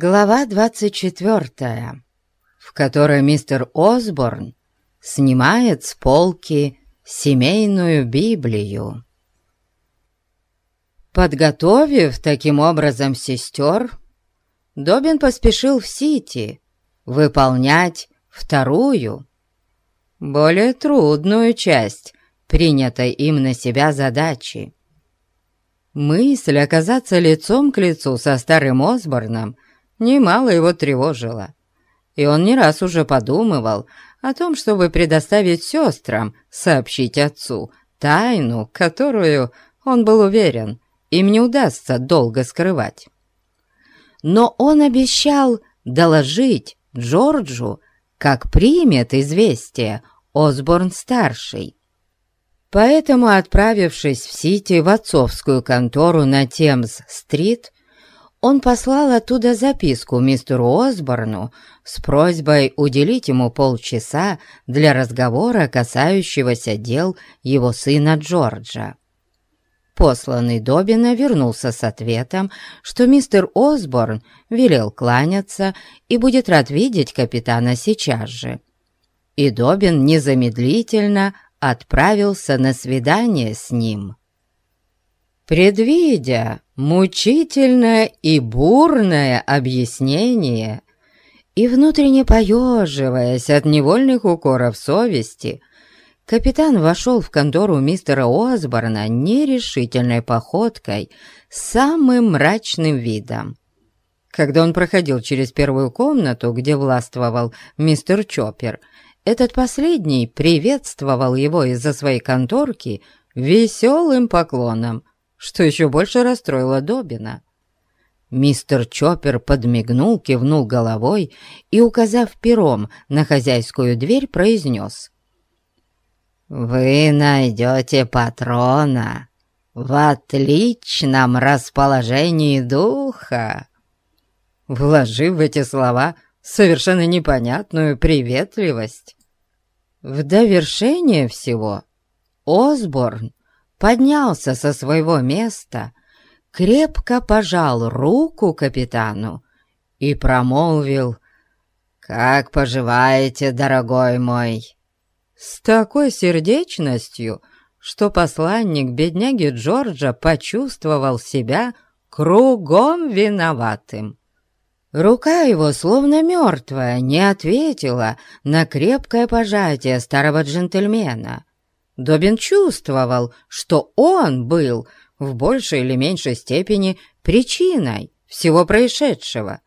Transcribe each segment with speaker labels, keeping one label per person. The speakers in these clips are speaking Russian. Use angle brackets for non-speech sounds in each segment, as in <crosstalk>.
Speaker 1: Глава 24, в которой мистер Осборн снимает с полки семейную Библию. Подготовив таким образом сестер, Добин поспешил в Сити выполнять вторую, более трудную часть принятой им на себя задачи. Мысль оказаться лицом к лицу со старым Осборном немало его тревожила, и он не раз уже подумывал о том, чтобы предоставить сестрам сообщить отцу тайну, которую, он был уверен, им не удастся долго скрывать. Но он обещал доложить Джорджу, как примет известие Осборн-старший. Поэтому, отправившись в Сити в отцовскую контору на Темз-стрит, он послал оттуда записку мистеру Осборну с просьбой уделить ему полчаса для разговора, касающегося дел его сына Джорджа. Посланный Добина вернулся с ответом, что мистер Осборн велел кланяться и будет рад видеть капитана сейчас же. И Добин незамедлительно отправился на свидание с ним. Предвидя мучительное и бурное объяснение и внутренне поеживаясь от невольных укоров совести, капитан вошел в контору мистера Осборна нерешительной походкой самым мрачным видом. Когда он проходил через первую комнату, где властвовал мистер Чоппер, этот последний приветствовал его из-за своей конторки веселым поклоном, что еще больше расстроило Добина. Мистер Чоппер подмигнул, кивнул головой и, указав пером на хозяйскую дверь, произнес. «Вы найдете патрона в отличном расположении духа!» Вложив в эти слова совершенно непонятную приветливость. В довершение всего Осборн поднялся со своего места, крепко пожал руку капитану и промолвил «Как поживаете, дорогой мой?» С такой сердечностью, что посланник бедняги Джорджа почувствовал себя кругом виноватым. Рука его, словно мертвая, не ответила на крепкое пожатие старого джентльмена. Добин чувствовал, что он был в большей или меньшей степени причиной всего происшедшего.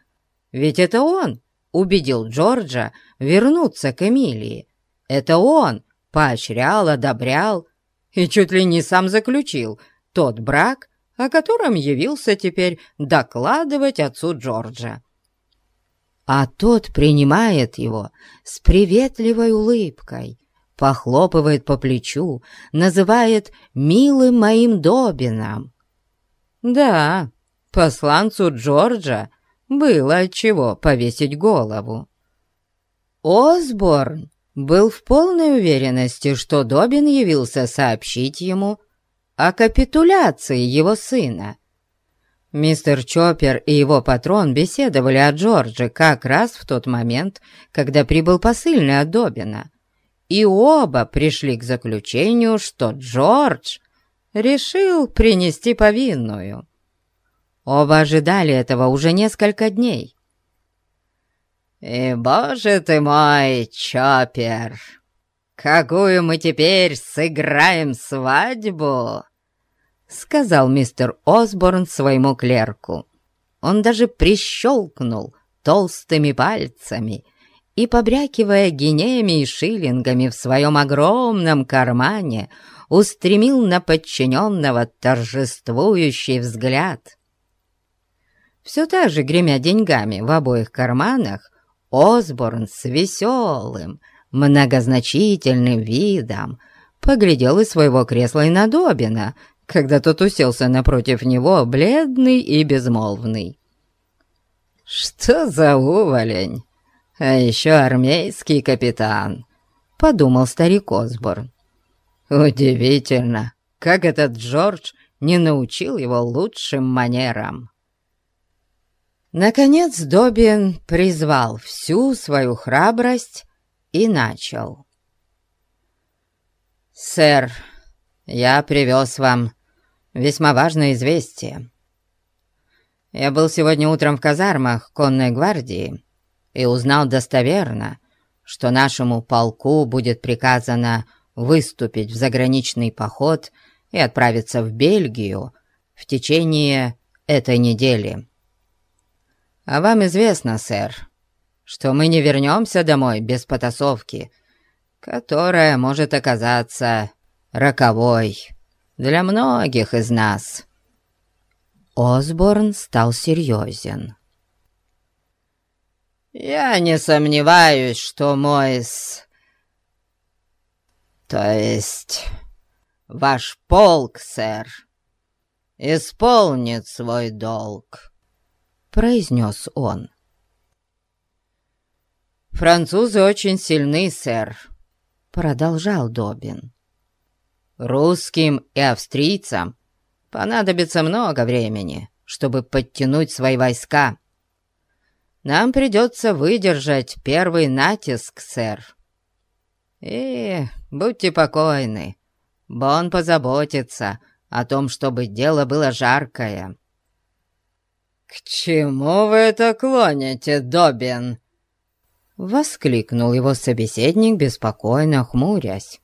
Speaker 1: Ведь это он убедил Джорджа вернуться к Эмилии. Это он поощрял, одобрял и чуть ли не сам заключил тот брак, о котором явился теперь докладывать отцу Джорджа. А тот принимает его с приветливой улыбкой, похлопывает по плечу, называет «милым моим Добином». Да, посланцу Джорджа было от чего повесить голову. Осборн был в полной уверенности, что Добин явился сообщить ему о капитуляции его сына. Мистер Чоппер и его патрон беседовали о Джордже как раз в тот момент, когда прибыл посыльный от Добина и оба пришли к заключению, что Джордж решил принести повинную. Оба ожидали этого уже несколько дней. «И, боже ты мой, Чоппер, какую мы теперь сыграем свадьбу!» Сказал мистер Осборн своему клерку. Он даже прищелкнул толстыми пальцами и, побрякивая гинеями и шиллингами в своем огромном кармане, устремил на подчиненного торжествующий взгляд. Все так же, гремя деньгами в обоих карманах, Осборн с веселым, многозначительным видом поглядел из своего кресла и на Добина, когда тот уселся напротив него, бледный и безмолвный. «Что за уволень!» А еще армейский капитан», — подумал старик Осборн. «Удивительно, как этот Джордж не научил его лучшим манерам». Наконец Добин призвал всю свою храбрость и начал. «Сэр, я привез вам весьма важное известие. Я был сегодня утром в казармах конной гвардии и узнал достоверно, что нашему полку будет приказано выступить в заграничный поход и отправиться в Бельгию в течение этой недели. А вам известно, сэр, что мы не вернемся домой без потасовки, которая может оказаться роковой для многих из нас. Осборн стал серьезен. «Я не сомневаюсь, что мой с... то есть ваш полк, сэр, исполнит свой долг», — произнес он. «Французы очень сильны, сэр», — продолжал Добин. «Русским и австрийцам понадобится много времени, чтобы подтянуть свои войска. Нам придется выдержать первый натиск, сэр. И будьте покойны, Бон позаботится о том, чтобы дело было жаркое». «К чему вы это клоните, Добин?» — воскликнул его собеседник, беспокойно хмурясь.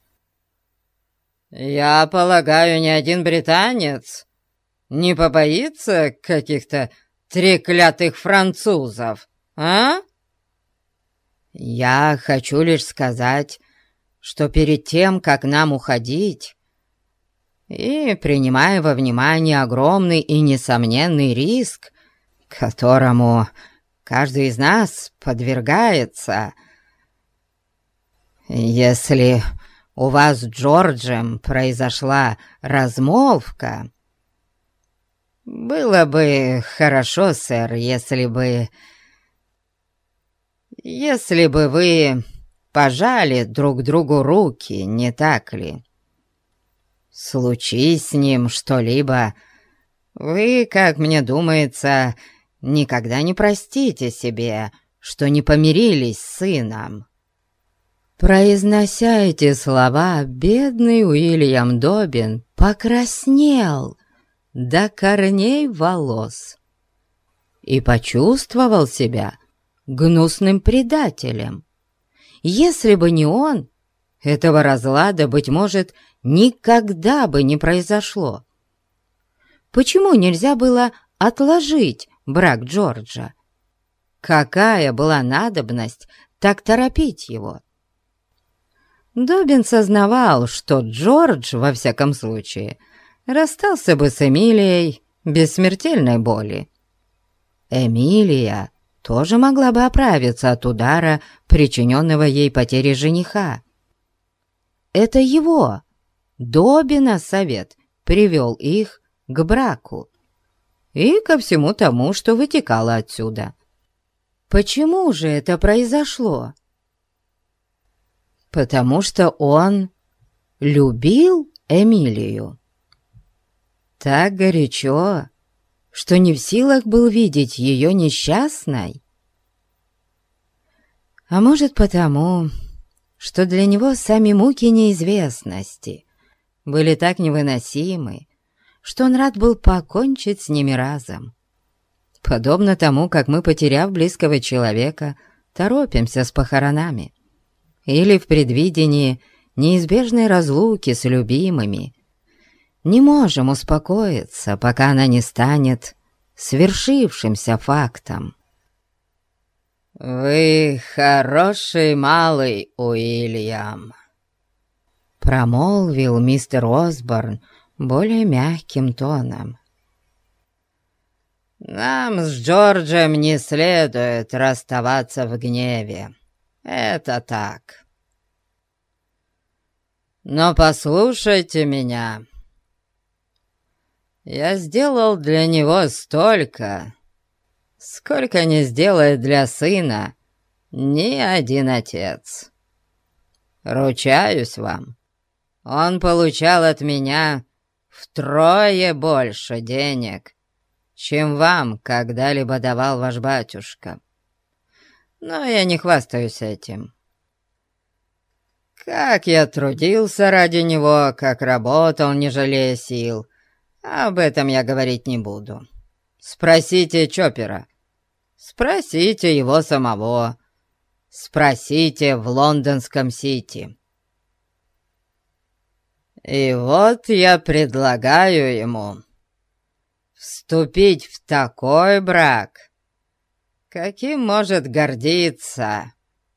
Speaker 1: «Я полагаю, ни один британец не побоится каких-то треклятых французов, а?» «Я хочу лишь сказать, что перед тем, как нам уходить, и принимая во внимание огромный и несомненный риск, которому каждый из нас подвергается. Если у вас с Джорджем произошла размолвка, было бы хорошо, сэр, если бы... Если бы вы пожали друг другу руки, не так ли? Случись с ним что-либо, вы, как мне думается, никогда не простите себе, что не помирились с сыном». Произнося эти слова, бедный Уильям Добин покраснел до корней волос и почувствовал себя гнусным предателем. Если бы не он, этого разлада, быть может, никогда бы не произошло. Почему нельзя было отложить брак Джорджа. Какая была надобность так торопить его? Добин сознавал, что Джордж, во всяком случае, расстался бы с Эмилией без смертельной боли. Эмилия тоже могла бы оправиться от удара, причиненного ей потери жениха. Это его, Добина, совет привел их к браку и ко всему тому, что вытекало отсюда. Почему же это произошло? Потому что он любил Эмилию. Так горячо, что не в силах был видеть ее несчастной. А может потому, что для него сами муки неизвестности были так невыносимы, что он рад был покончить с ними разом. Подобно тому, как мы, потеряв близкого человека, торопимся с похоронами. Или в предвидении неизбежной разлуки с любимыми. Не можем успокоиться, пока она не станет свершившимся фактом. «Вы хороший малый, Уильям», — промолвил мистер Осборн, более мягким тоном. «Нам с Джорджем не следует расставаться в гневе. Это так. Но послушайте меня. Я сделал для него столько, сколько не сделает для сына ни один отец. Ручаюсь вам, он получал от меня втрое больше денег, чем вам когда-либо давал ваш батюшка. Но я не хвастаюсь этим. Как я трудился ради него, как работал, не жалея сил, об этом я говорить не буду. Спросите Чопера, спросите его самого, спросите в лондонском Сити. И вот я предлагаю ему вступить в такой брак, каким может гордиться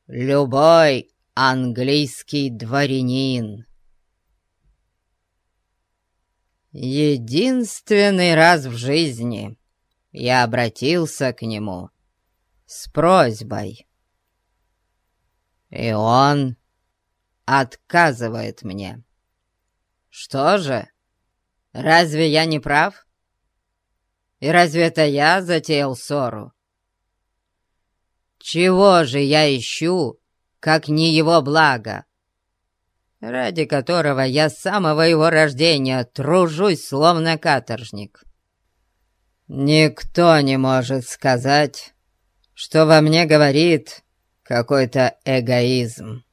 Speaker 1: любой английский дворянин. Единственный раз в жизни я обратился к нему с просьбой, и он отказывает мне. Что же, разве я не прав? И разве это я затеял ссору? Чего же я ищу, как не его благо, ради которого я с самого его рождения тружусь, словно каторжник? Никто не может сказать, что во мне говорит какой-то эгоизм.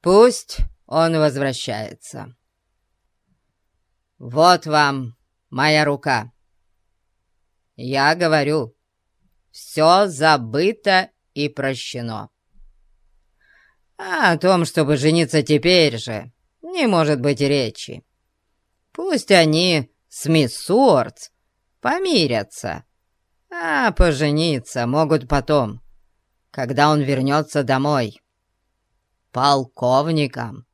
Speaker 1: Пусть он возвращается. Вот вам моя рука. Я говорю, все забыто и прощено. А о том, чтобы жениться теперь же, не может быть речи. Пусть они с мисс Суортс помирятся, а пожениться могут потом, когда он вернется домой. Полковником,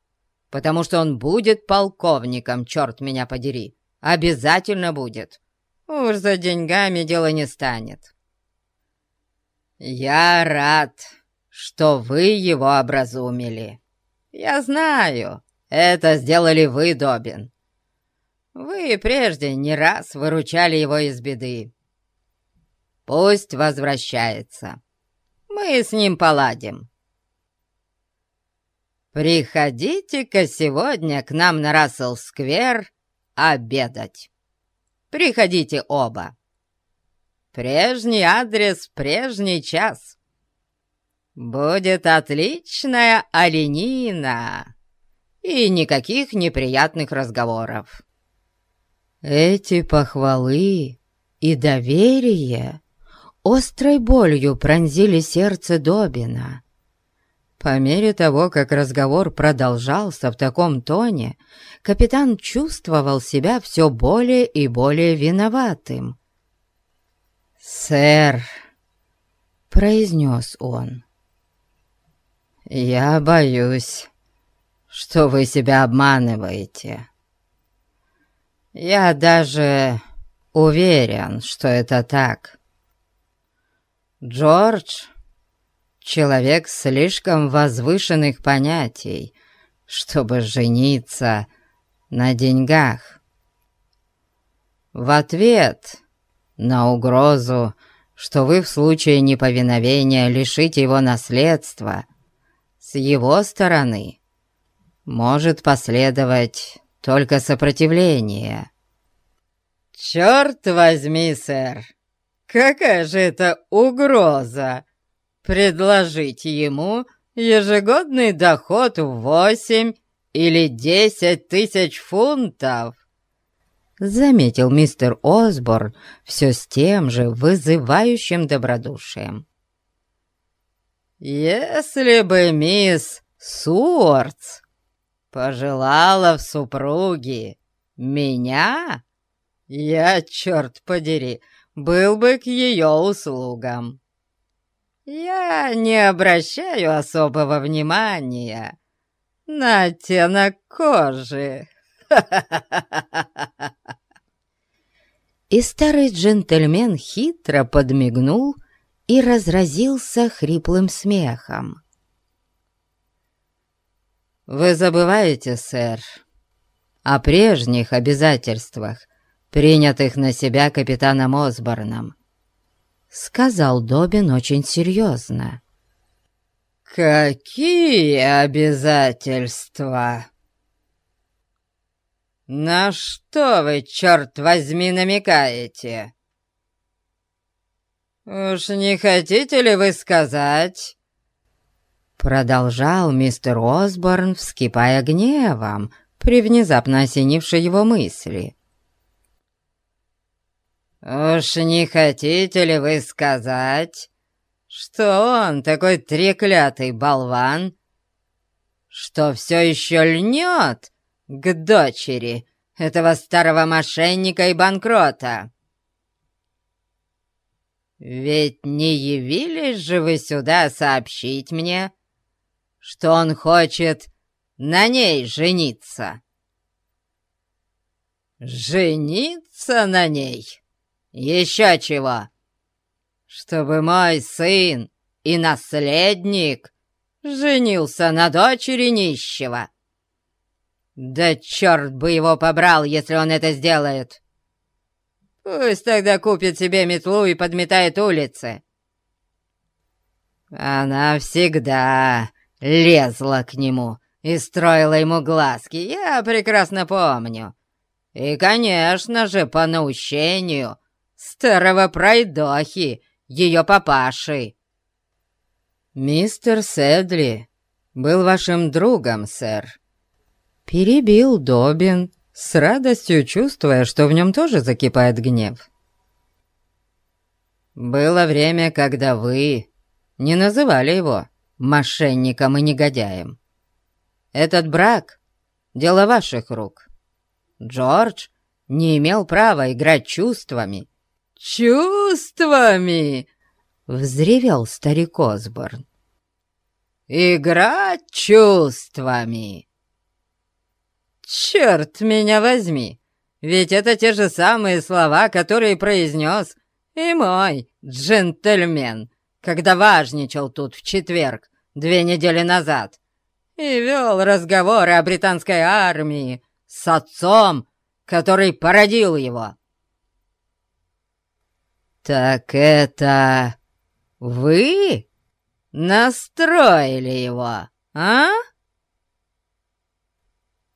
Speaker 1: потому что он будет полковником, черт меня подери, обязательно будет. Уж за деньгами дело не станет. «Я рад, что вы его образумили. Я знаю, это сделали вы, Добин. Вы прежде не раз выручали его из беды. Пусть возвращается. Мы с ним поладим. Приходите-ка сегодня к нам на Рассел-сквер обедать. Приходите оба. Прежний адрес, прежний час. Будет отличная оленина и никаких неприятных разговоров. Эти похвалы и доверие острой болью пронзили сердце Добина. По мере того, как разговор продолжался в таком тоне, капитан чувствовал себя все более и более виноватым. «Сэр», — произнес он, — «я боюсь, что вы себя обманываете. Я даже уверен, что это так. Джордж — человек слишком возвышенных понятий, чтобы жениться на деньгах. В ответ на угрозу, что вы в случае неповиновения лишите его наследства, с его стороны может последовать только сопротивление. «Черт возьми, сэр! Какая же это угроза! Предложить ему ежегодный доход в восемь или десять тысяч фунтов!» заметил мистер Осборн все с тем же вызывающим добродушием. «Если бы мисс Суортс пожелала в супруги меня, я, черт подери, был бы к ее услугам. Я не обращаю особого внимания на оттенок кожи, <laughs> И старый джентльмен хитро подмигнул и разразился хриплым смехом. «Вы забываете, сэр, о прежних обязательствах, принятых на себя капитаном Осборном», — сказал Добин очень серьезно. «Какие обязательства?» на что вы, черт возьми, намекаете?» «Уж не хотите ли вы сказать?» Продолжал мистер Осборн, вскипая гневом при внезапно осенившей его мысли. «Уж не хотите ли вы сказать, что он такой треклятый болван, что все еще льнет к дочери этого старого мошенника и банкрота?» «Ведь не явились же вы сюда сообщить мне, что он хочет на ней жениться?» «Жениться на ней? Еще чего? Чтобы мой сын и наследник женился на дочери нищего? Да черт бы его побрал, если он это сделает!» Пусть тогда купит себе метлу и подметает улицы. Она всегда лезла к нему и строила ему глазки, я прекрасно помню. И, конечно же, по наущению старого пройдохи, ее папаши. «Мистер Седли был вашим другом, сэр», — перебил Добин, с радостью чувствуя, что в нем тоже закипает гнев. «Было время, когда вы не называли его мошенником и негодяем. Этот брак — дело ваших рук. Джордж не имел права играть чувствами». «Чувствами!» — взревел старик Осборн. «Играть чувствами!» «Черт меня возьми! Ведь это те же самые слова, которые произнес и мой джентльмен, когда важничал тут в четверг, две недели назад, и вел разговоры о британской армии с отцом, который породил его». «Так это вы настроили его, а?»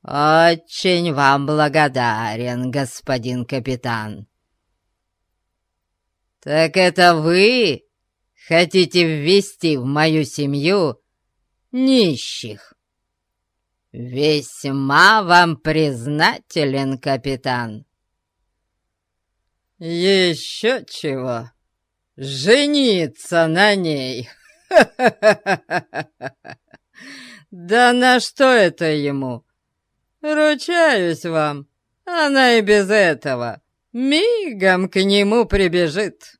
Speaker 1: «Очень вам благодарен, господин капитан». «Так это вы хотите ввести в мою семью нищих?» «Весьма вам признателен, капитан». «Еще чего? Жениться на ней!» «Да на что это ему?» Ручаюсь вам, она и без этого мигом к нему прибежит.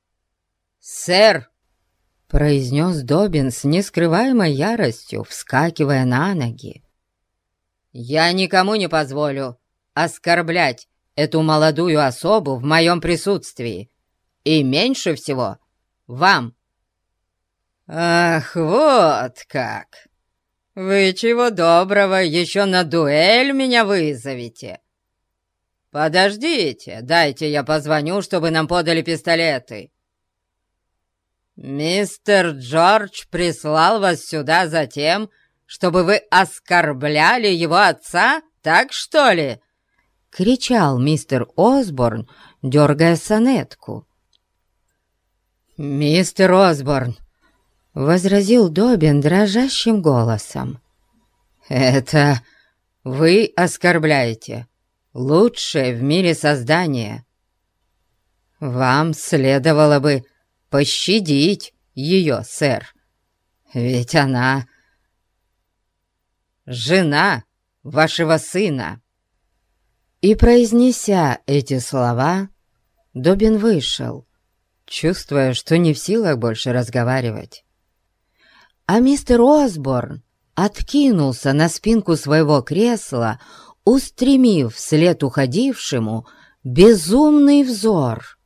Speaker 1: «Сэр!» — произнес Добин с нескрываемой яростью, вскакивая на ноги. «Я никому не позволю оскорблять эту молодую особу в моем присутствии, и меньше всего вам». «Ах, вот как!» «Вы чего доброго, еще на дуэль меня вызовете?» «Подождите, дайте я позвоню, чтобы нам подали пистолеты». «Мистер Джордж прислал вас сюда за тем, чтобы вы оскорбляли его отца, так что ли?» — кричал мистер Осборн, дергая сонетку. «Мистер Осборн, — возразил Добин дрожащим голосом. «Это вы оскорбляете лучшее в мире создание. Вам следовало бы пощадить ее, сэр, ведь она жена вашего сына». И, произнеся эти слова, Добин вышел, чувствуя, что не в силах больше разговаривать а мистер Осборн откинулся на спинку своего кресла, устремив вслед уходившему безумный взор.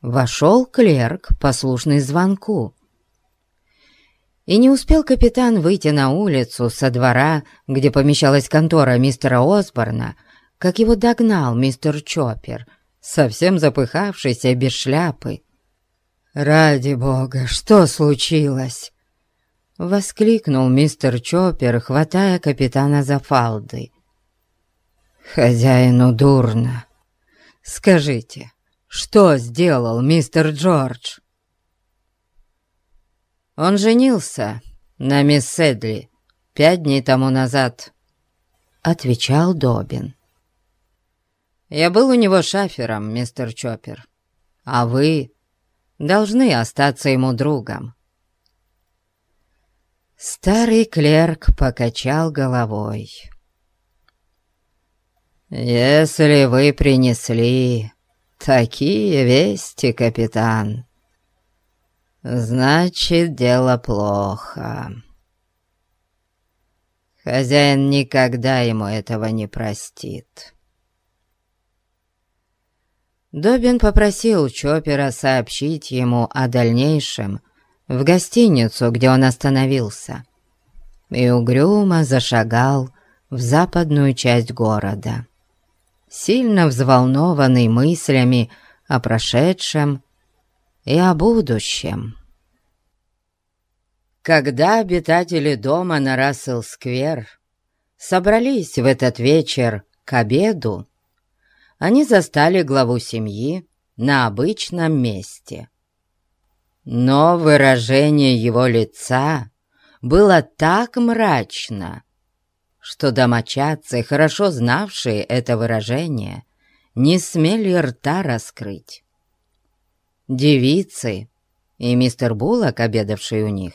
Speaker 1: Вошел клерк, послушный звонку. И не успел капитан выйти на улицу со двора, где помещалась контора мистера Осборна, как его догнал мистер Чоппер, совсем запыхавшийся без шляпы. «Ради бога, что случилось?» Воскликнул мистер Чоппер, хватая капитана за фалды. «Хозяину дурно. Скажите, что сделал мистер Джордж?» «Он женился на мисс Седли пять дней тому назад», — отвечал Добин. «Я был у него шафером, мистер Чоппер, а вы должны остаться ему другом». Старый клерк покачал головой. «Если вы принесли такие вести, капитан, значит, дело плохо. Хозяин никогда ему этого не простит». Добин попросил Чопера сообщить ему о дальнейшем в гостиницу, где он остановился, и угрюмо зашагал в западную часть города сильно взволнованный мыслями о прошедшем и о будущем. Когда обитатели дома на Рассел-сквер собрались в этот вечер к обеду, они застали главу семьи на обычном месте. Но выражение его лица было так мрачно, что домочадцы, хорошо знавшие это выражение, не смели рта раскрыть. Девицы и мистер Буллок, обедавший у них,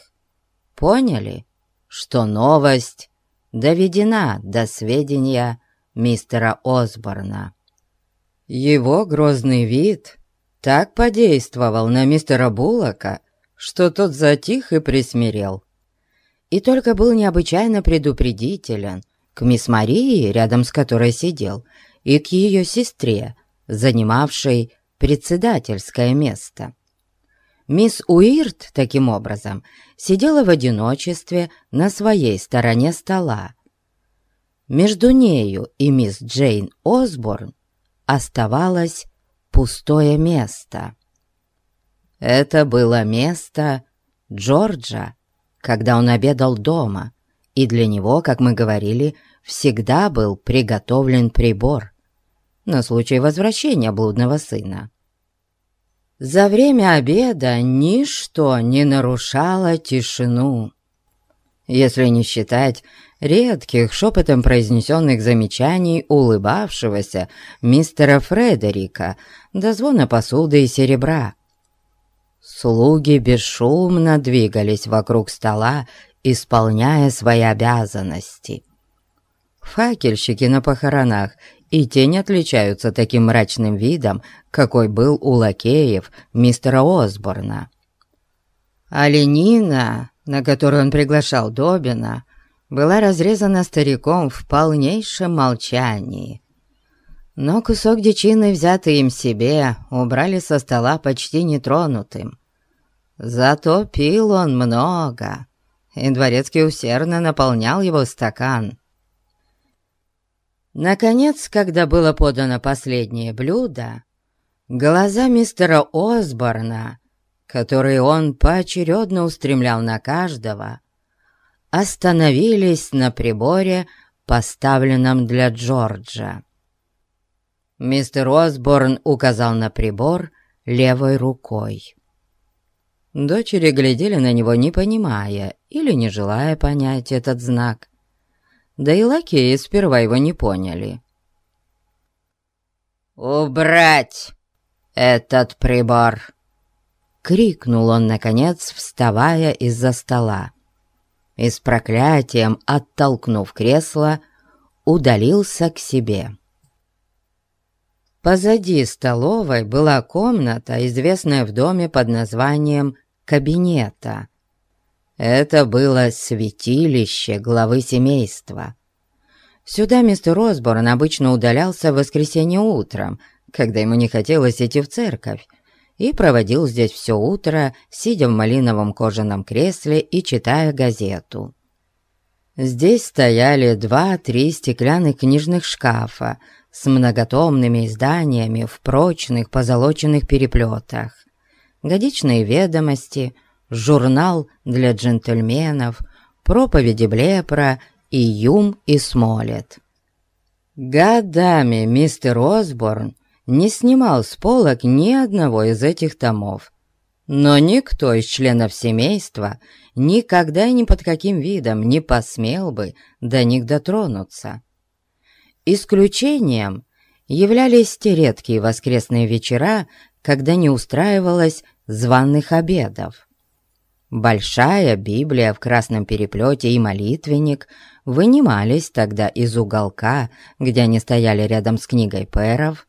Speaker 1: поняли, что новость доведена до сведения мистера Осборна. Его грозный вид так подействовал на мистера Буллока, что тот затих и присмирел и только был необычайно предупредителен к мисс Марии, рядом с которой сидел, и к ее сестре, занимавшей председательское место. Мисс Уирт, таким образом, сидела в одиночестве на своей стороне стола. Между нею и мисс Джейн Осборн оставалось пустое место. Это было место Джорджа когда он обедал дома, и для него, как мы говорили, всегда был приготовлен прибор на случай возвращения блудного сына. За время обеда ничто не нарушало тишину, если не считать редких шепотом произнесенных замечаний улыбавшегося мистера Фредерика до звона посуды и серебра, Слуги бесшумно двигались вокруг стола, исполняя свои обязанности. Факельщики на похоронах и те не отличаются таким мрачным видом, какой был у лакеев мистера Осборна. Оленина, на которую он приглашал Добина, была разрезана стариком в полнейшем молчании. Но кусок дичины, взятый им себе, убрали со стола почти нетронутым. Зато пил он много, и дворецкий усердно наполнял его стакан. Наконец, когда было подано последнее блюдо, глаза мистера Осборна, которые он поочередно устремлял на каждого, остановились на приборе, поставленном для Джорджа. Мистер Осборн указал на прибор левой рукой. Дочери глядели на него, не понимая или не желая понять этот знак. Да и лакеи сперва его не поняли. «Убрать этот прибор!» — крикнул он, наконец, вставая из-за стола. И с проклятием, оттолкнув кресло, удалился к себе. Позади столовой была комната, известная в доме под названием «кабинета». Это было святилище главы семейства. Сюда мистер Осборн обычно удалялся в воскресенье утром, когда ему не хотелось идти в церковь, и проводил здесь все утро, сидя в малиновом кожаном кресле и читая газету. Здесь стояли два-три стеклянных книжных шкафа с многотомными изданиями в прочных позолоченных переплетах, годичные ведомости, журнал для джентльменов, проповеди Блепра и Юм и Смолет. Годами мистер Осборн не снимал с полок ни одного из этих томов, но никто из членов семейства никогда и ни под каким видом не посмел бы до них дотронуться. Исключением являлись те редкие воскресные вечера, когда не устраивалось званых обедов. Большая Библия в красном переплете и молитвенник вынимались тогда из уголка, где они стояли рядом с книгой пэров.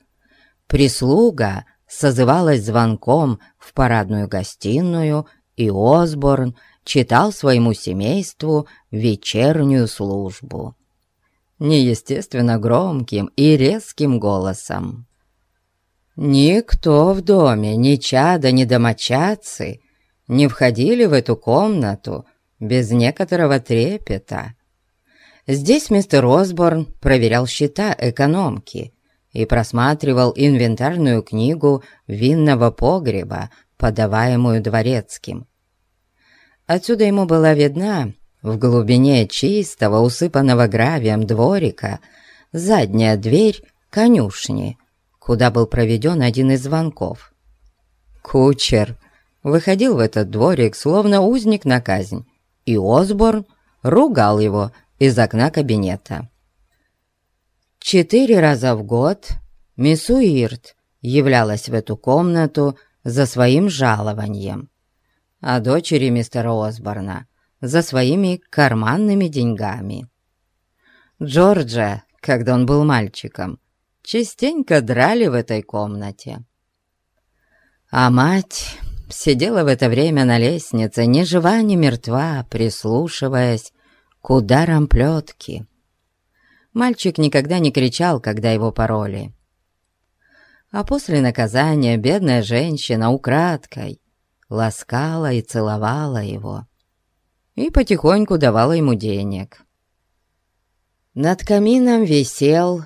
Speaker 1: Прислуга созывалась звонком в парадную гостиную, и Осборн читал своему семейству вечернюю службу. Неестественно громким и резким голосом. Никто в доме, ни чада, ни домочадцы не входили в эту комнату без некоторого трепета. Здесь мистер Осборн проверял счета экономки и просматривал инвентарную книгу винного погреба, подаваемую дворецким. Отсюда ему была видна в глубине чистого, усыпанного гравием дворика задняя дверь конюшни, куда был проведен один из звонков. Кучер выходил в этот дворик, словно узник на казнь, и Осборн ругал его из окна кабинета. Четыре раза в год мисс Уирт являлась в эту комнату за своим жалованием, а дочери мистера Осборна за своими карманными деньгами. Джорджа, когда он был мальчиком, частенько драли в этой комнате. А мать сидела в это время на лестнице, ни жива, ни мертва, прислушиваясь к ударам плетки. Мальчик никогда не кричал, когда его пороли. А после наказания бедная женщина украдкой ласкала и целовала его и потихоньку давала ему денег. Над камином висел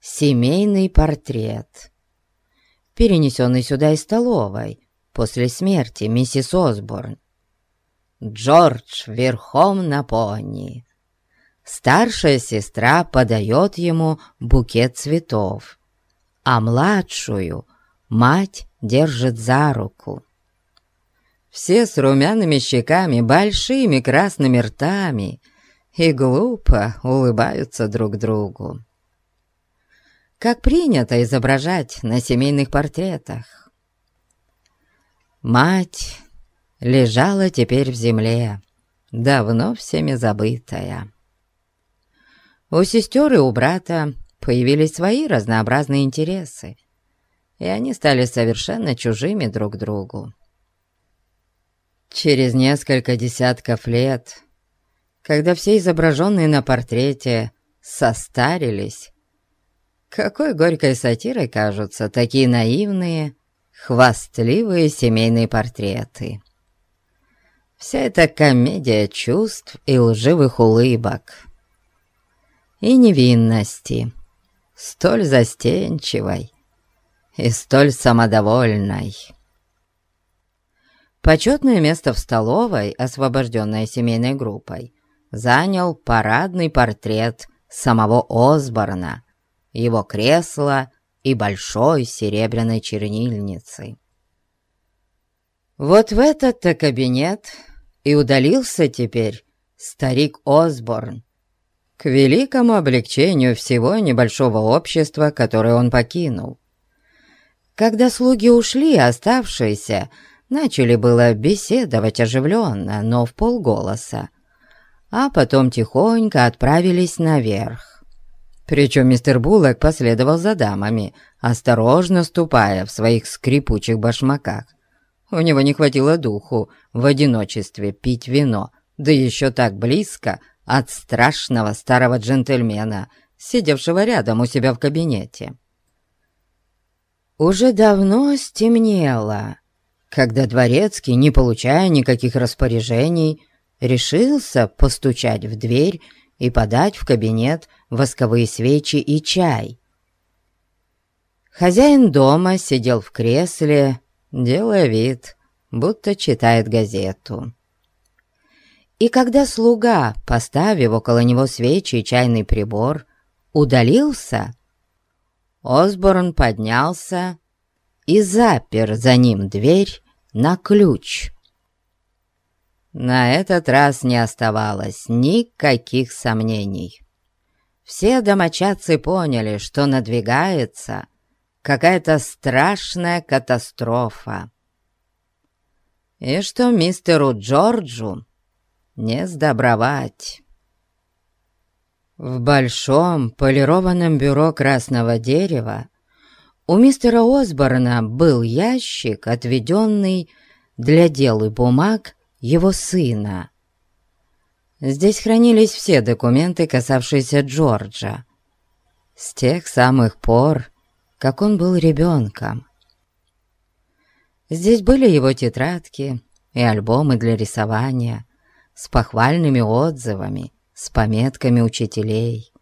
Speaker 1: семейный портрет, перенесенный сюда из столовой после смерти миссис Осборн. Джордж верхом на пони. Старшая сестра подает ему букет цветов, а младшую мать держит за руку. Все с румяными щеками, большими красными ртами и глупо улыбаются друг другу. Как принято изображать на семейных портретах. Мать лежала теперь в земле, давно всеми забытая. У сестер и у брата появились свои разнообразные интересы, и они стали совершенно чужими друг другу. Через несколько десятков лет, когда все изображенные на портрете состарились, какой горькой сатирой кажутся такие наивные, хвастливые семейные портреты. Вся эта комедия чувств и лживых улыбок. И невинности, столь застенчивой и столь самодовольной. Почетное место в столовой, освобожденное семейной группой, занял парадный портрет самого Осборна, его кресло и большой серебряной чернильницы. Вот в этот-то кабинет и удалился теперь старик Осборн, к великому облегчению всего небольшого общества, которое он покинул. Когда слуги ушли, оставшиеся Начали было беседовать оживленно, но в полголоса, а потом тихонько отправились наверх. Причем мистер Буллок последовал за дамами, осторожно ступая в своих скрипучих башмаках. У него не хватило духу в одиночестве пить вино, да еще так близко от страшного старого джентльмена, сидевшего рядом у себя в кабинете. Уже давно стемнело, когда Дворецкий, не получая никаких распоряжений, решился постучать в дверь и подать в кабинет восковые свечи и чай. Хозяин дома сидел в кресле, делая вид, будто читает газету. И когда слуга, поставив около него свечи и чайный прибор, удалился, Осборн поднялся и запер за ним дверь на ключ. На этот раз не оставалось никаких сомнений. Все домочадцы поняли, что надвигается какая-то страшная катастрофа, и что мистеру Джорджу не сдобровать. В большом полированном бюро красного дерева у мистера Осборна был ящик, отведенный для дел и бумаг его сына. Здесь хранились все документы, касавшиеся Джорджа, с тех самых пор, как он был ребенком. Здесь были его тетрадки и альбомы для рисования с похвальными отзывами, с пометками учителей.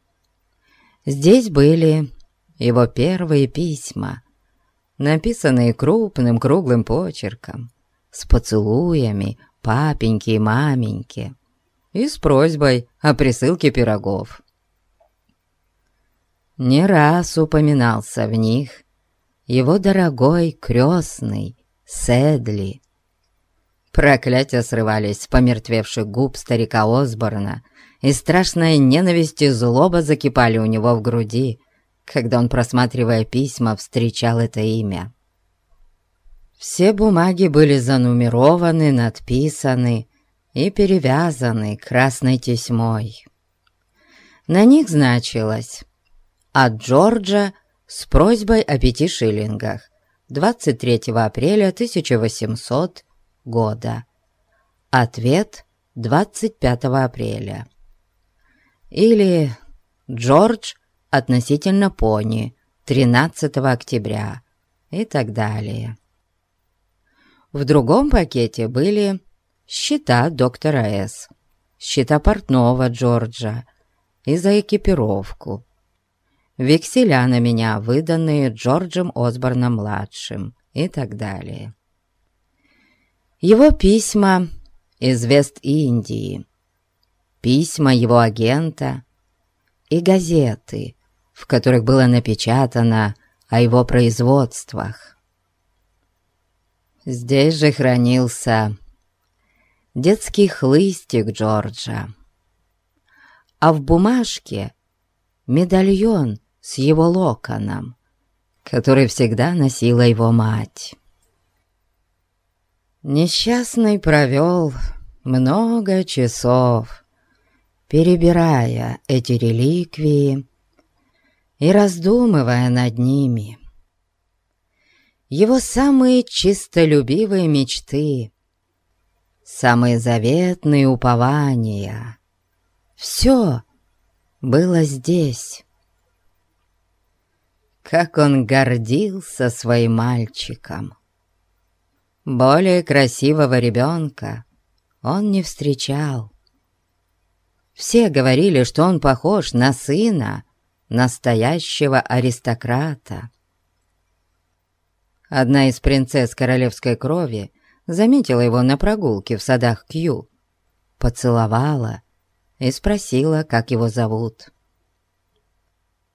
Speaker 1: Здесь были его первые письма, написанные крупным круглым почерком, с поцелуями папеньки и маменьки и с просьбой о присылке пирогов. Не раз упоминался в них его дорогой крестный Седли. Проклятия срывались с помертвевших губ старика Осборна, и страшная ненависть и злоба закипали у него в груди, когда он, просматривая письма, встречал это имя. Все бумаги были занумерованы, надписаны и перевязаны красной тесьмой. На них значилось «От Джорджа с просьбой о пяти шиллингах 23 апреля 1800 года. Ответ 25 апреля». Или «Джордж относительно пони 13 октября» и так далее. В другом пакете были счета доктора С., счета портного Джорджа и за экипировку, векселя на меня, выданные Джорджем Осборном-младшим и так далее. Его письма из Вест-Индии, письма его агента и газеты, в которых было напечатано о его производствах. Здесь же хранился детский хлыстик Джорджа, а в бумажке медальон с его локоном, который всегда носила его мать. Несчастный провел много часов, перебирая эти реликвии и раздумывая над ними его самые чистолюбивые мечты, самые заветные упования. Все было здесь. Как он гордился своим мальчиком. Более красивого ребенка он не встречал. Все говорили, что он похож на сына настоящего аристократа. Одна из принцесс королевской крови заметила его на прогулке в садах Кью, поцеловала и спросила, как его зовут.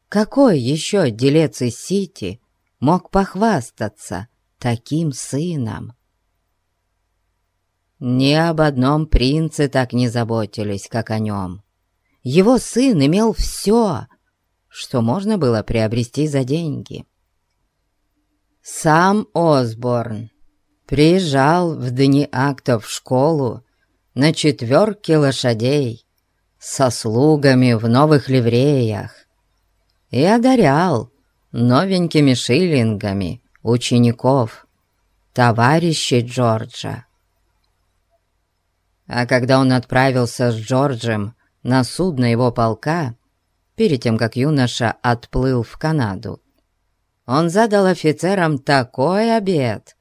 Speaker 1: Какой еще делец из Сити мог похвастаться таким сыном? Ни об одном принце так не заботились, как о нем. Его сын имел все, что можно было приобрести за деньги. Сам Осборн приезжал в дни актов в школу на четверке лошадей со слугами в новых ливреях и одарял новенькими шиллингами учеников, товарищей Джорджа. А когда он отправился с Джорджем на судно его полка, перед тем, как юноша отплыл в Канаду, он задал офицерам такой обед,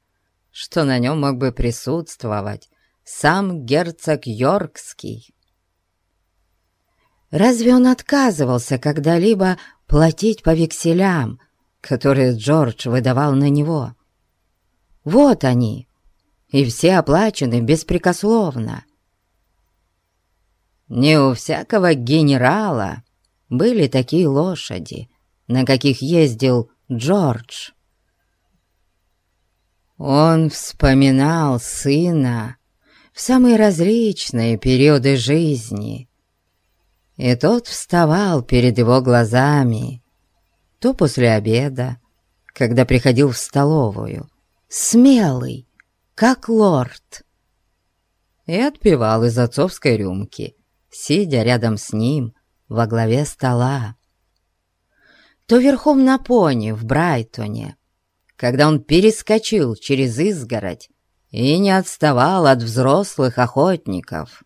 Speaker 1: что на нем мог бы присутствовать сам герцог Йоркский. Разве он отказывался когда-либо платить по векселям, которые Джордж выдавал на него? Вот они, и все оплачены беспрекословно. Не у всякого генерала были такие лошади, на каких ездил Джордж. Он вспоминал сына в самые различные периоды жизни, и тот вставал перед его глазами, то после обеда, когда приходил в столовую, смелый, как лорд, и отпивал из отцовской рюмки, сидя рядом с ним во главе стола. То верхом на пони в Брайтоне, когда он перескочил через изгородь и не отставал от взрослых охотников,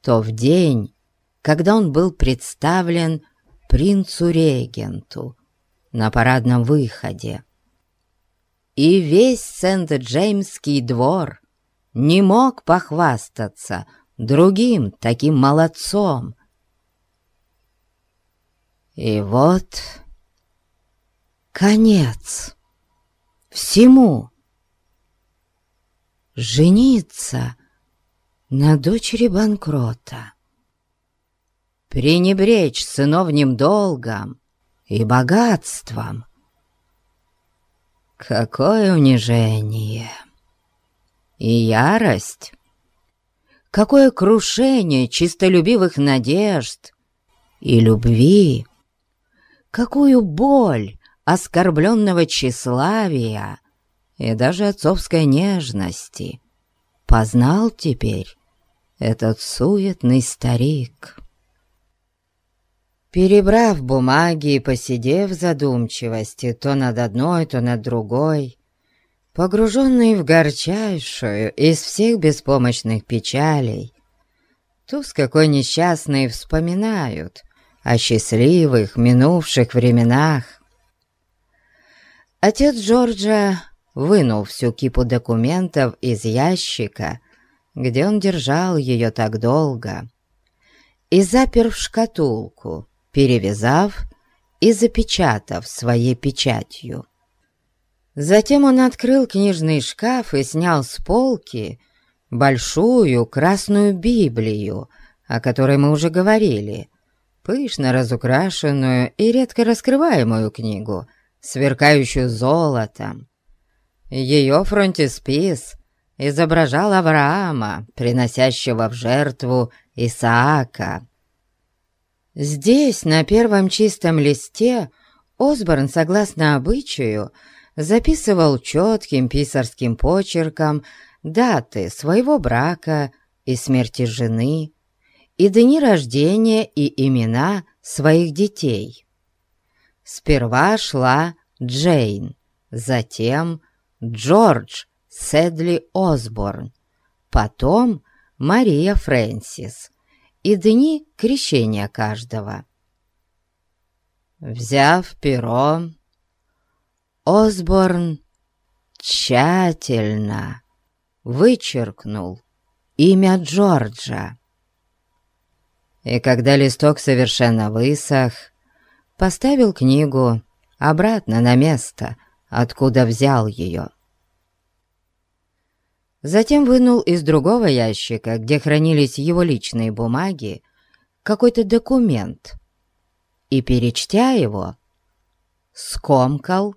Speaker 1: то в день, когда он был представлен принцу-регенту на парадном выходе. И весь Сент-Джеймский двор не мог похвастаться другим таким молодцом. И вот конец всему. Жениться на дочери банкрота пренебречь сыновним долгом и богатством. Какое унижение и ярость! Какое крушение чистолюбивых надежд и любви! Какую боль оскорбленного тщеславия и даже отцовской нежности познал теперь этот суетный старик. Перебрав бумаги и посидев в задумчивости то над одной, то над другой, погруженный в горчайшую из всех беспомощных печалей, ту, с какой несчастные вспоминают о счастливых минувших временах. Отец Джорджа вынул всю кипу документов из ящика, где он держал ее так долго, и запер в шкатулку, перевязав и запечатав своей печатью. Затем он открыл книжный шкаф и снял с полки большую красную Библию, о которой мы уже говорили, пышно разукрашенную и редко раскрываемую книгу, сверкающую золотом. Ее фронтиспис изображал Авраама, приносящего в жертву Исаака. Здесь, на первом чистом листе, Осборн, согласно обычаю, записывал четким писарским почерком даты своего брака и смерти жены, и дни рождения и имена своих детей. Сперва шла Джейн, затем Джордж Седли Осборн, потом Мария Фрэнсис, и дни крещения каждого. Взяв перо, Осборн тщательно вычеркнул имя Джорджа. И когда листок совершенно высох, поставил книгу обратно на место, откуда взял ее. Затем вынул из другого ящика, где хранились его личные бумаги, какой-то документ и, перечтя его, скомкал,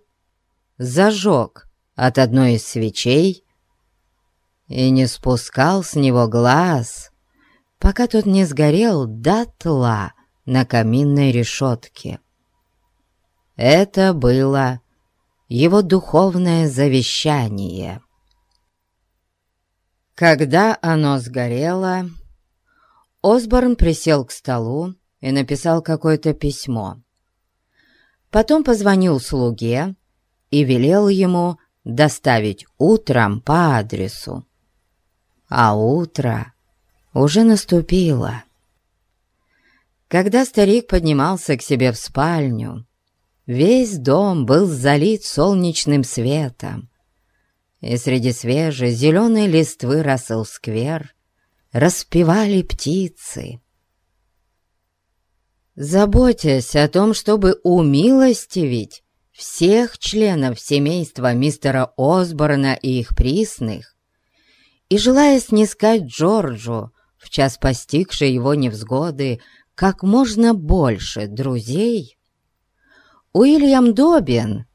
Speaker 1: зажег от одной из свечей и не спускал с него глаз, пока тот не сгорел дотла на каминной решетке. Это было его духовное завещание. Когда оно сгорело, Осборн присел к столу и написал какое-то письмо. Потом позвонил слуге и велел ему доставить утром по адресу. А утро уже наступило. Когда старик поднимался к себе в спальню, весь дом был залит солнечным светом, и среди свежей зеленой листвы Рассел-сквер распевали птицы. Заботясь о том, чтобы умилостивить всех членов семейства мистера Осборна и их присных, и желая снискать Джорджу в час постигшей его невзгоды как можно больше друзей, Уильям Добин,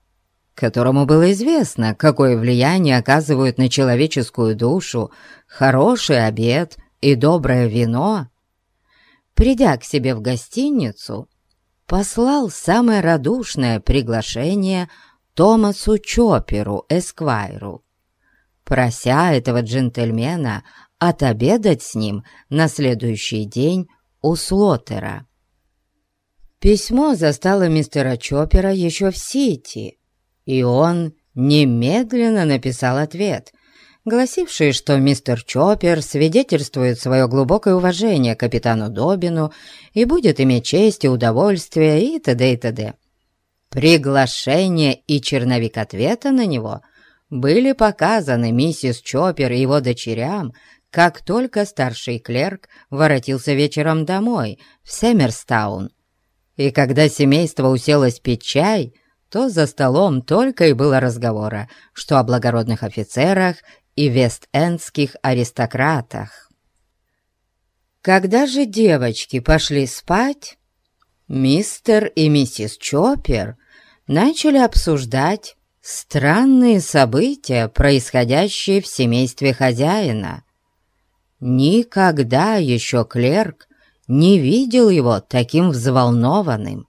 Speaker 1: которому было известно, какое влияние оказывают на человеческую душу хороший обед и доброе вино, придя к себе в гостиницу, послал самое радушное приглашение Томасу Чоперу, Эсквайру, прося этого джентльмена отобедать с ним на следующий день у Слотера. Письмо застало мистера Чоппера еще в Сити, и он немедленно написал ответ, гласивший, что мистер Чоппер свидетельствует свое глубокое уважение капитану Добину и будет иметь честь и удовольствие и т.д. и т.д. Приглашение и черновик ответа на него были показаны миссис Чоппер и его дочерям, как только старший клерк воротился вечером домой, в Семерстаун, и когда семейство уселось пить чай, то за столом только и было разговора, что о благородных офицерах и вест-эндских аристократах. Когда же девочки пошли спать, мистер и миссис Чоппер начали обсуждать странные события, происходящие в семействе хозяина. Никогда еще клерк не видел его таким взволнованным.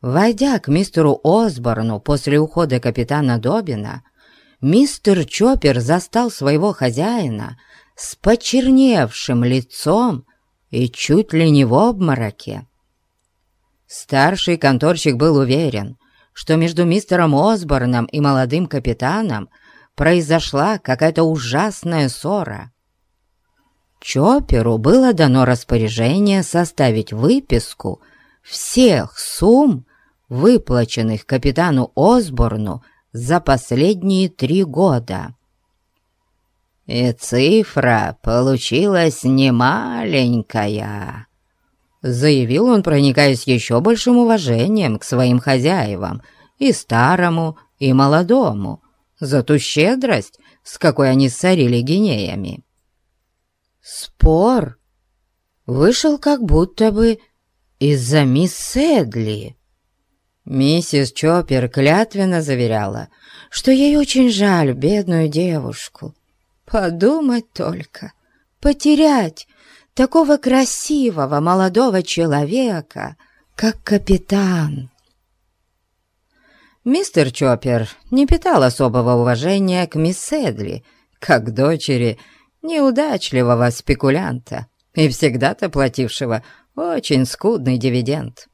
Speaker 1: Войдя к мистеру Осборну после ухода капитана Добина, мистер Чоппер застал своего хозяина с почерневшим лицом и чуть ли не в обмороке. Старший конторщик был уверен, что между мистером Осборном и молодым капитаном произошла какая-то ужасная ссора. Чоперу было дано распоряжение составить выписку всех сумм, выплаченных капитану Осборну за последние три года. И цифра получилась немаленькая, заявил он, проникаясь еще большим уважением к своим хозяевам, и старому, и молодому, за ту щедрость, с какой они сорили гинеями. Спор вышел как будто бы из-за мисс Седли. Миссис Чоппер клятвенно заверяла, что ей очень жаль бедную девушку. Подумать только, потерять такого красивого молодого человека, как капитан. Мистер Чоппер не питал особого уважения к мисс Седли, как дочери неудачливого спекулянта и всегда-то платившего очень скудный дивиденд.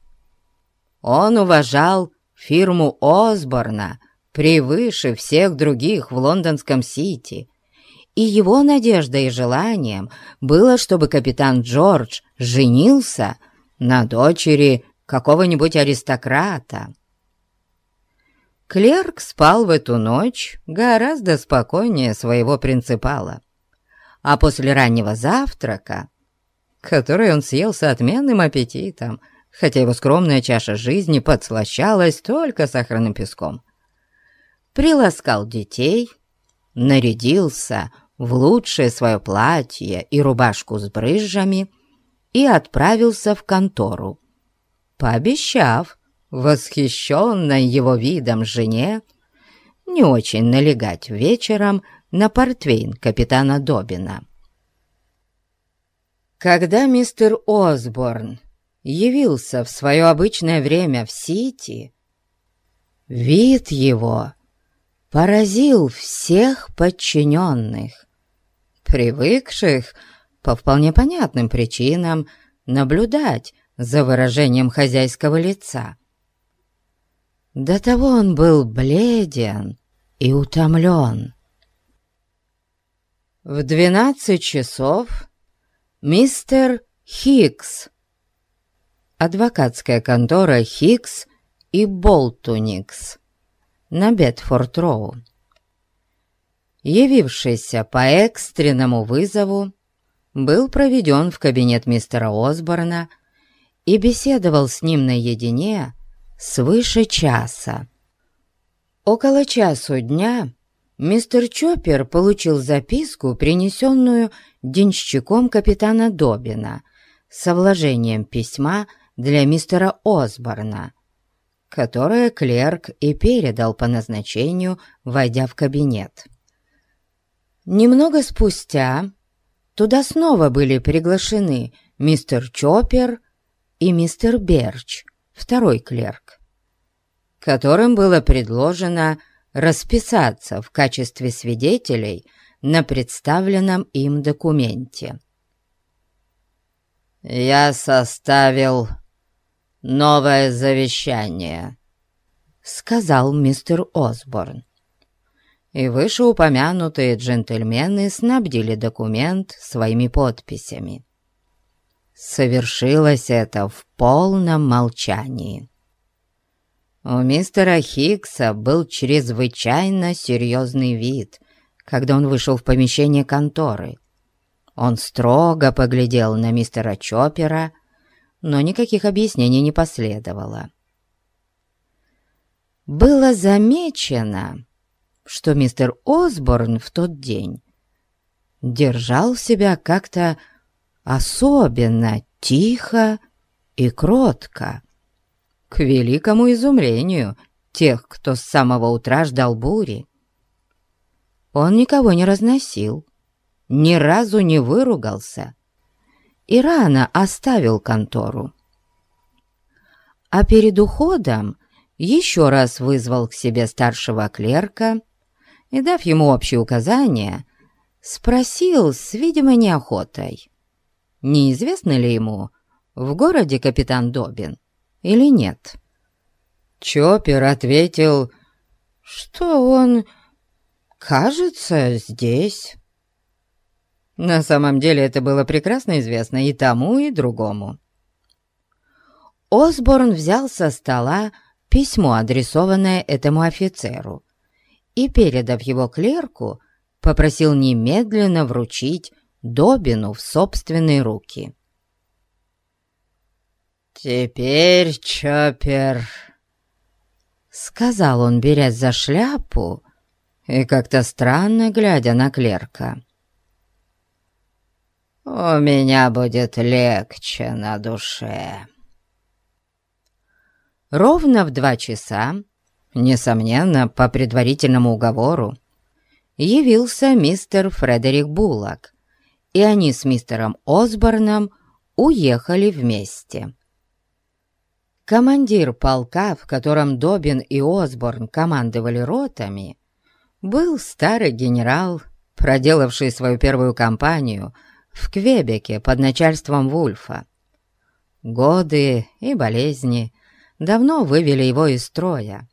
Speaker 1: Он уважал фирму Осборна превыше всех других в лондонском Сити, и его надеждой и желанием было, чтобы капитан Джордж женился на дочери какого-нибудь аристократа. Клерк спал в эту ночь гораздо спокойнее своего принципала а после раннего завтрака, который он съел с отменным аппетитом, хотя его скромная чаша жизни подслащалась только сахарным песком, приласкал детей, нарядился в лучшее свое платье и рубашку с брызжами и отправился в контору, пообещав восхищенной его видом жене не очень налегать вечером на портвейн капитана Добина. Когда мистер Осборн явился в свое обычное время в Сити, вид его поразил всех подчиненных, привыкших по вполне понятным причинам наблюдать за выражением хозяйского лица. До того он был бледен и утомлен. В двенадцать часов мистер Хикс, адвокатская контора Хикс и Болтуникс на Бетфорд-Роу, явившийся по экстренному вызову, был проведен в кабинет мистера Осборна и беседовал с ним наедине свыше часа. Около часу дня мистер Чоппер получил записку, принесенную денщиком капитана Добина, со вложением письма для мистера Осборна, которое клерк и передал по назначению, войдя в кабинет. Немного спустя туда снова были приглашены мистер Чоппер и мистер Берч, второй клерк, которым было предложено расписаться в качестве свидетелей на представленном им документе. «Я составил новое завещание», — сказал мистер Осборн. И вышеупомянутые джентльмены снабдили документ своими подписями. Совершилось это в полном молчании. У мистера Хиггса был чрезвычайно серьезный вид, когда он вышел в помещение конторы. Он строго поглядел на мистера Чоппера, но никаких объяснений не последовало. Было замечено, что мистер Осборн в тот день держал себя как-то особенно тихо и кротко, к великому изумлению тех, кто с самого утра ждал бури. Он никого не разносил, ни разу не выругался и рано оставил контору. А перед уходом еще раз вызвал к себе старшего клерка и, дав ему общие указания, спросил с видимой неохотой, неизвестно ли ему в городе капитан Добин или нет. Чоппер ответил, что он, кажется, здесь. На самом деле это было прекрасно известно и тому, и другому. Осборн взял со стола письмо, адресованное этому офицеру, и, передав его клерку, попросил немедленно вручить Добину в собственные руки. «Теперь, Чоппер», — сказал он, берясь за шляпу и как-то странно глядя на клерка, — «у меня будет легче на душе». Ровно в два часа, несомненно, по предварительному уговору, явился мистер Фредерик Буллок, и они с мистером Осборном уехали вместе. Командир полка, в котором Добин и Осборн командовали ротами, был старый генерал, проделавший свою первую кампанию в Квебеке под начальством Вульфа. Годы и болезни давно вывели его из строя.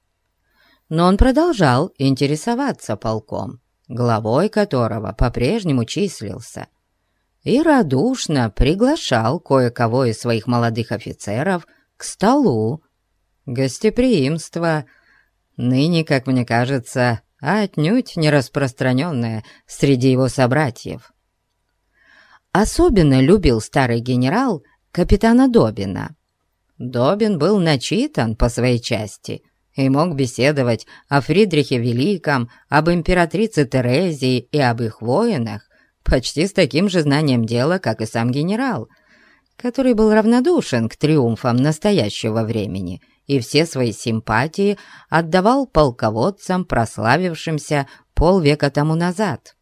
Speaker 1: Но он продолжал интересоваться полком, главой которого по-прежнему числился, и радушно приглашал кое-кого из своих молодых офицеров к столу. Гостеприимство, ныне, как мне кажется, отнюдь не распространенное среди его собратьев. Особенно любил старый генерал капитана Добина. Добин был начитан по своей части и мог беседовать о Фридрихе Великом, об императрице Терезии и об их воинах почти с таким же знанием дела, как и сам генерал, который был равнодушен к триумфам настоящего времени и все свои симпатии отдавал полководцам, прославившимся полвека тому назад.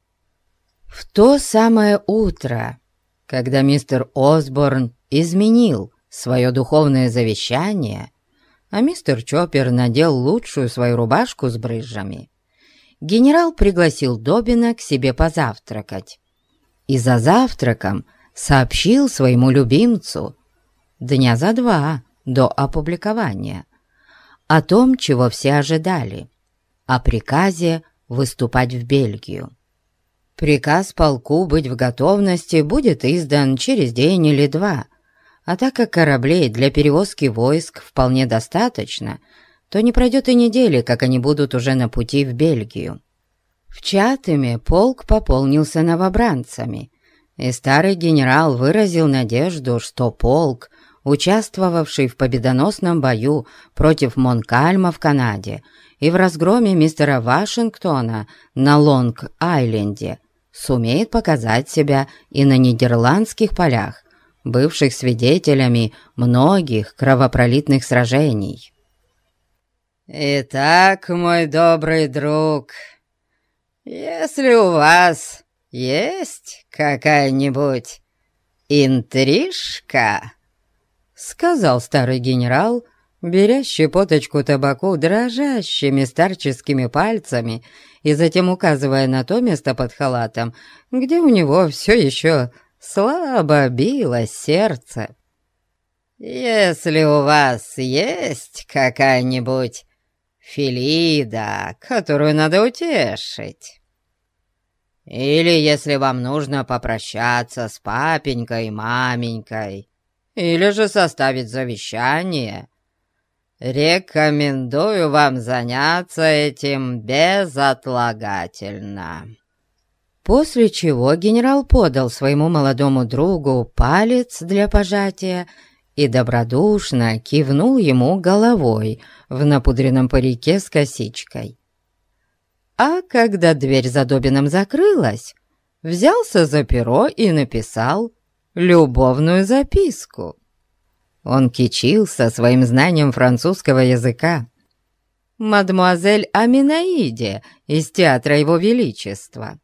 Speaker 1: В то самое утро, когда мистер Осборн изменил свое духовное завещание, а мистер Чоппер надел лучшую свою рубашку с брызжами, генерал пригласил Добина к себе позавтракать. И за завтраком – сообщил своему любимцу дня за два до опубликования о том, чего все ожидали, о приказе выступать в Бельгию. Приказ полку быть в готовности будет издан через день или два, а так как кораблей для перевозки войск вполне достаточно, то не пройдет и недели, как они будут уже на пути в Бельгию. В Чатыме полк пополнился новобранцами, и старый генерал выразил надежду, что полк, участвовавший в победоносном бою против Монкальма в Канаде и в разгроме мистера Вашингтона на Лонг-Айленде, сумеет показать себя и на нидерландских полях бывших свидетелями многих кровопролитных сражений. «Итак, мой добрый друг, если у вас есть какая-нибудь интрижка?» Сказал старый генерал, беря щепоточку табаку дрожащими старческими пальцами и затем указывая на то место под халатом, где у него все еще слабо било сердце. «Если у вас есть какая-нибудь Филида, которую надо утешить, или если вам нужно попрощаться с папенькой и маменькой, или же составить завещание, рекомендую вам заняться этим безотлагательно». После чего генерал подал своему молодому другу палец для пожатия и добродушно кивнул ему головой в напудренном парике с косичкой. А когда дверь за Добином закрылась, взялся за перо и написал любовную записку. Он кичился своим знанием французского языка. «Мадмуазель Аминаиде из Театра Его Величества».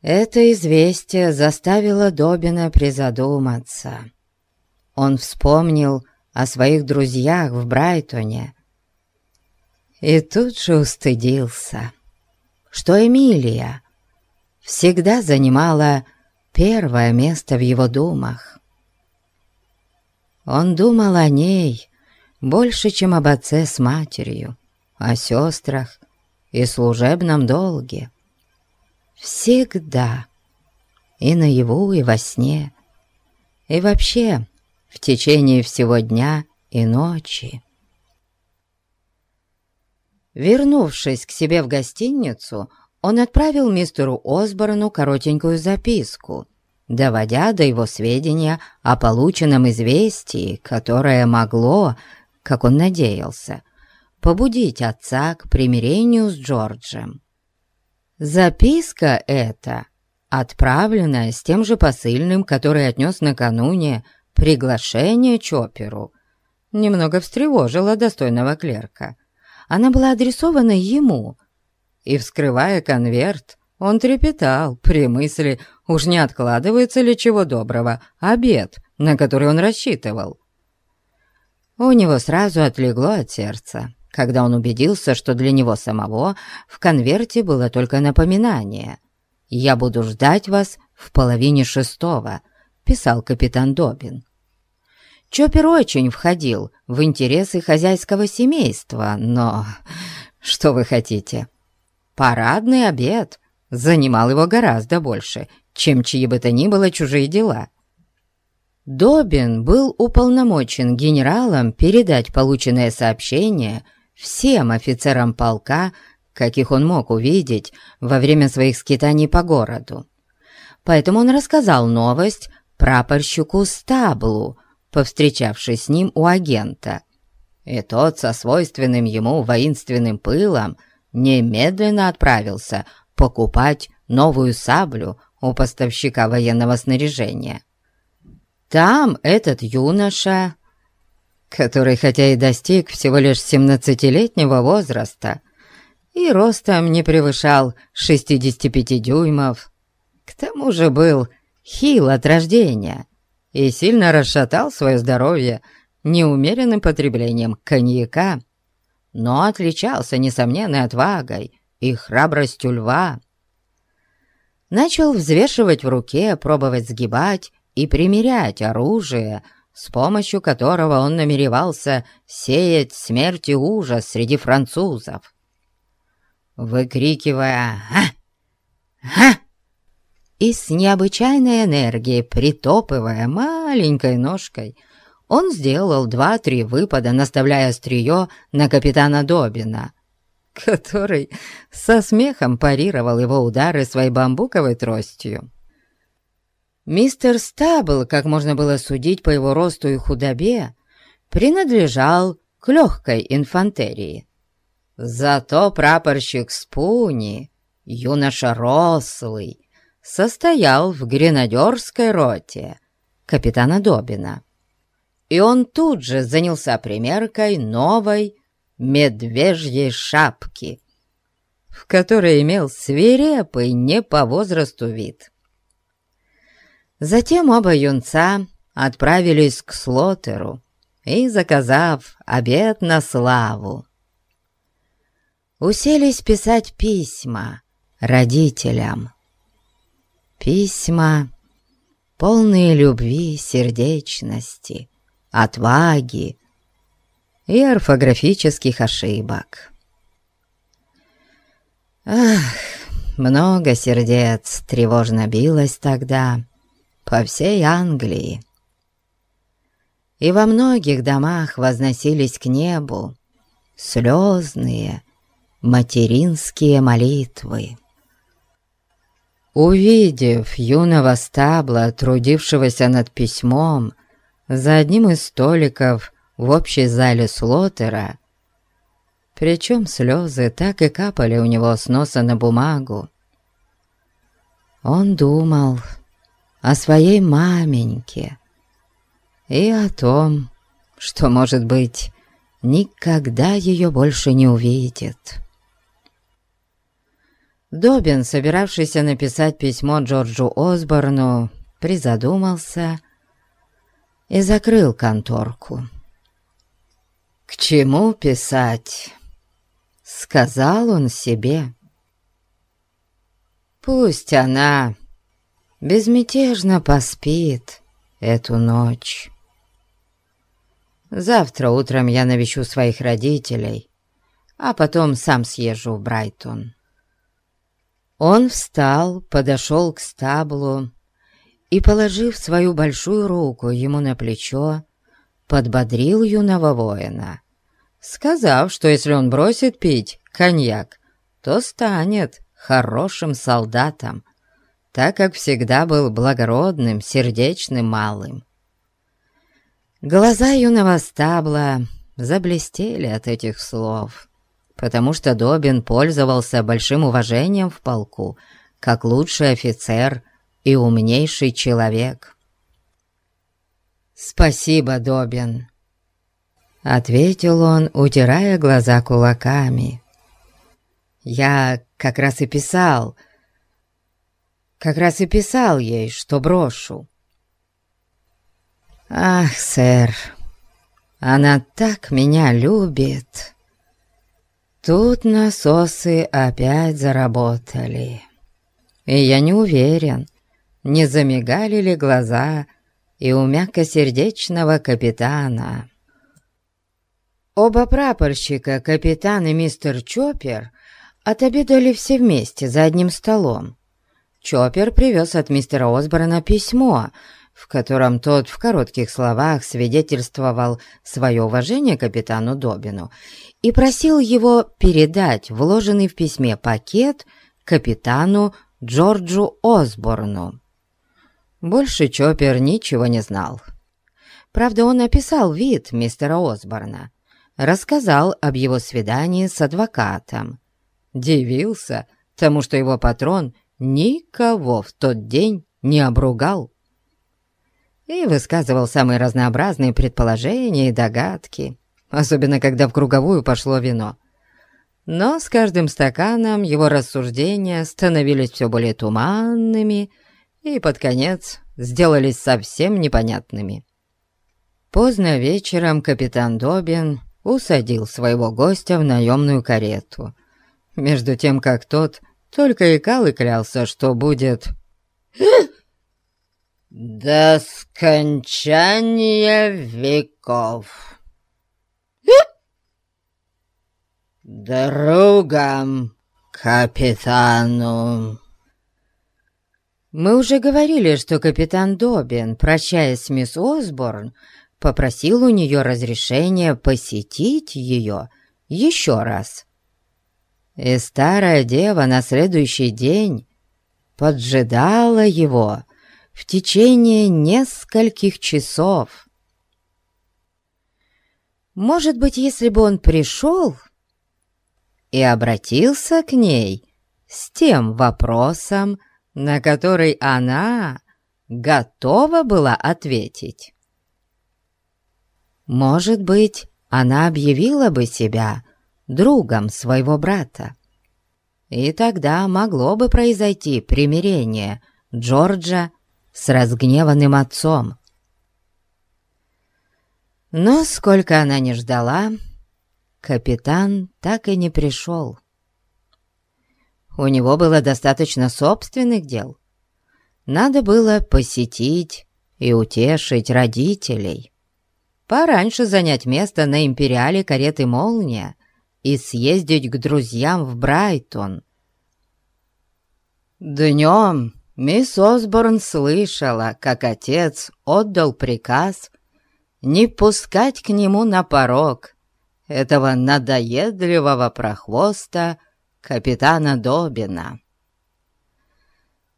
Speaker 1: Это известие заставило Добина призадуматься. Он вспомнил о своих друзьях в Брайтоне и тут же устыдился, что Эмилия всегда занимала первое место в его думах. Он думал о ней больше, чем об отце с матерью, о сестрах и служебном долге. Всегда, и наяву, и во сне, и вообще в течение всего дня и ночи. Вернувшись к себе в гостиницу, он отправил мистеру Осборну коротенькую записку, доводя до его сведения о полученном известии, которое могло, как он надеялся, побудить отца к примирению с Джорджем. Записка эта, отправленная с тем же посыльным, который отнес накануне Приглашение Чоперу немного встревожило достойного клерка. Она была адресована ему, и, вскрывая конверт, он трепетал при мысли, уж не откладывается ли чего доброго, обед, на который он рассчитывал. У него сразу отлегло от сердца, когда он убедился, что для него самого в конверте было только напоминание. «Я буду ждать вас в половине шестого», — писал капитан Добин. Чоппер очень входил в интересы хозяйского семейства, но... Что вы хотите? Парадный обед занимал его гораздо больше, чем чьи бы то ни было чужие дела. Добин был уполномочен генералом передать полученное сообщение всем офицерам полка, каких он мог увидеть во время своих скитаний по городу. Поэтому он рассказал новость прапорщику Стаблу, повстречавшись с ним у агента. И тот со свойственным ему воинственным пылом немедленно отправился покупать новую саблю у поставщика военного снаряжения. Там этот юноша, который хотя и достиг всего лишь семнадцатилетнего возраста и ростом не превышал 65 дюймов, к тому же был хил от рождения и сильно расшатал свое здоровье неумеренным потреблением коньяка, но отличался несомненной отвагой и храбростью льва. Начал взвешивать в руке, пробовать сгибать и примерять оружие, с помощью которого он намеревался сеять смерть и ужас среди французов. Выкрикивая «Ха! Ха!» и с необычайной энергией, притопывая маленькой ножкой, он сделал два-три выпада, наставляя острие на капитана Добина, который со смехом парировал его удары своей бамбуковой тростью. Мистер Стабл, как можно было судить по его росту и худобе, принадлежал к легкой инфантерии. Зато прапорщик Спуни, юноша рослый, состоял в гренадерской роте, капитана Добина. И он тут же занялся примеркой новой медвежьей шапки, в которой имел свирепый не по возрасту вид. Затем оба юнца отправились к Слотеру и, заказав обед на славу, уселись писать письма родителям. Письма, полные любви, сердечности, отваги и орфографических ошибок. Ах, много сердец тревожно билось тогда по всей Англии. И во многих домах возносились к небу слезные материнские молитвы. Увидев юного стабла, трудившегося над письмом, за одним из столиков в общей зале Слотера, причем слезы так и капали у него с носа на бумагу, он думал о своей маменьке и о том, что, может быть, никогда ее больше не увидит. Добин, собиравшийся написать письмо Джорджу Осборну, призадумался и закрыл конторку. «К чему писать?» — сказал он себе. «Пусть она безмятежно поспит эту ночь. Завтра утром я навещу своих родителей, а потом сам съезжу в Брайтон». Он встал, подошел к стаблу и, положив свою большую руку ему на плечо, подбодрил юного воина, сказав, что если он бросит пить коньяк, то станет хорошим солдатом, так как всегда был благородным, сердечным малым. Глаза юного стабла заблестели от этих слов потому что Добин пользовался большим уважением в полку, как лучший офицер и умнейший человек. «Спасибо, Добин», — ответил он, утирая глаза кулаками. «Я как раз и писал, как раз и писал ей, что брошу». «Ах, сэр, она так меня любит!» Тут насосы опять заработали. И я не уверен, не замигали ли глаза и у мягкосердечного капитана. Оба прапорщика, капитан и мистер Чоппер, отобедали все вместе за одним столом. Чоппер привез от мистера Осборна письмо, в котором тот в коротких словах свидетельствовал свое уважение капитану Добину и просил его передать вложенный в письме пакет капитану Джорджу Осборну. Больше Чоппер ничего не знал. Правда, он описал вид мистера Осборна, рассказал об его свидании с адвокатом. Дивился тому, что его патрон никого в тот день не обругал. И высказывал самые разнообразные предположения и догадки особенно когда в круговую пошло вино. Но с каждым стаканом его рассуждения становились все более туманными и под конец сделались совсем непонятными. Поздно вечером капитан Добин усадил своего гостя в наемную карету, между тем как тот только икал и клялся, что будет... «До скончания веков!» другом капитану. Мы уже говорили, что капитан Добин, прощаясь с мисс Осборн, попросил у нее разрешения посетить ее еще раз. И старая дева на следующий день поджидала его в течение нескольких часов. Может быть, если бы он пришел и обратился к ней с тем вопросом, на который она готова была ответить. Может быть, она объявила бы себя другом своего брата. И тогда могло бы произойти примирение Джорджа с разгневанным отцом. Но сколько она не ждала, капитан так и не пришел. У него было достаточно собственных дел. Надо было посетить и утешить родителей пораньше занять место на империале кареты «Молния» и съездить к друзьям в Брайтон. Днем мисс Осборн слышала, как отец отдал приказ не пускать к нему на порог этого надоедливого прохвоста капитана Добина.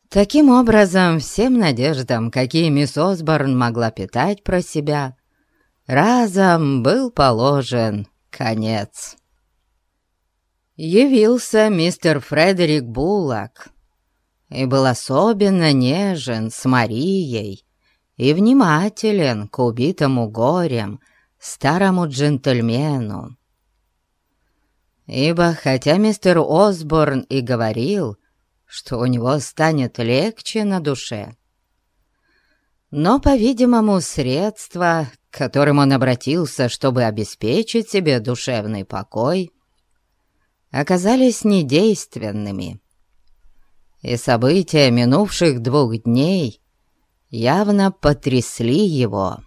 Speaker 1: Таким образом, всем надеждам, какие мисс Осборн могла питать про себя, разом был положен конец. Явился мистер Фредерик Буллок и был особенно нежен с Марией и внимателен к убитому горем старому джентльмену. Ибо хотя мистер Осборн и говорил, что у него станет легче на душе, но, по-видимому, средства, к которым он обратился, чтобы обеспечить себе душевный покой, оказались недейственными. И события минувших двух дней явно потрясли его.